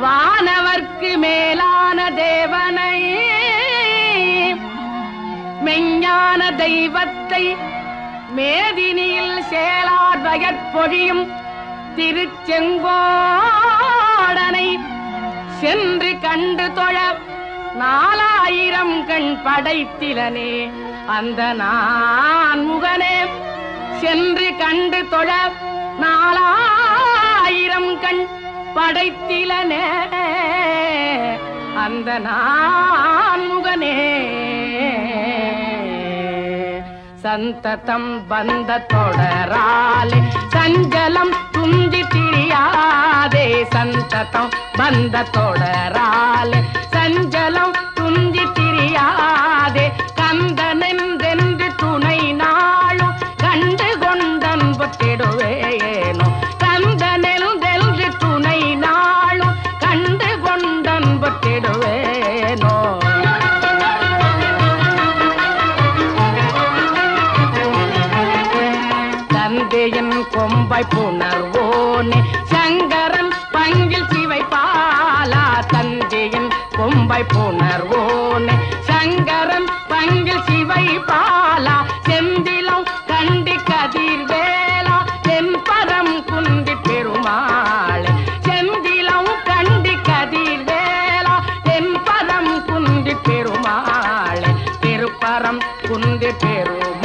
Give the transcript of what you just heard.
வானவர்க்கு மேலான தேவனை. மெஞ்ஞான தெய்வத்தை மேதினியில் சேலார் வயற்பொழியும் நாடனை சென்று கண்டு தொழ நாலாயிரம் கண் படைத்திலனே. அந்த நான் முகனே சென்று கண்டு தொழ நாலாயிரம் கண் படைத்திலனே. அந்த நான் முகனே. சந்ததம் பந்த தொடராலே சந்ததம் பந்த தொடராலே சஞ்சலம் துந்தி திரியாதே. கந்தனென்றென்று துணை நாளும் கண்டு கொண்டன் பொத்திடுவேனோ கந்தனென்றென்று துணை நாளும் கண்டு கொண்டன்பு திடுவேனோ. தந்தையின் கொம்பை புணர்வோனே சங்கரன் பங்கில் சிவை பாலா தந்தையின் கொம்பை புணர்வோனே. சங்கரன் பங்கில் சிவை பாலா செந்திலம் கண்டி கதிர் வேளா தென்பரம் குந்தி பெருமாளே. செந்திலம் கண்டி கதிர் வேளா தென்பரம் குந்தி பெருமாளே. திருப்பரம் குந்தி பெருமாள்.